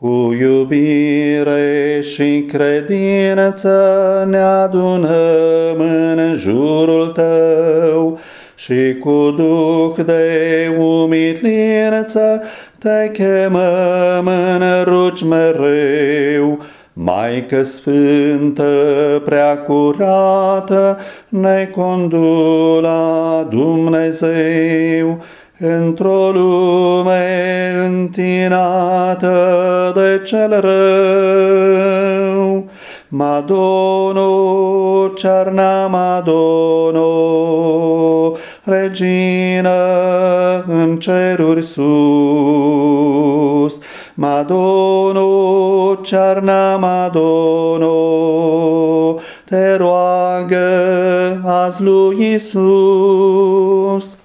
Cu iubire și credință ne adunăm în jurul tău și cu duh de umilință te chemăm în rugi mereu. Maică Sfântă, prea curată, ne condu la Dumnezeu, într-o lume întinată de cel rău. Madono, Cerna Madono, Regină în ceruri sus. Madono, Cerna Madono, te roagă azi lui Iisus.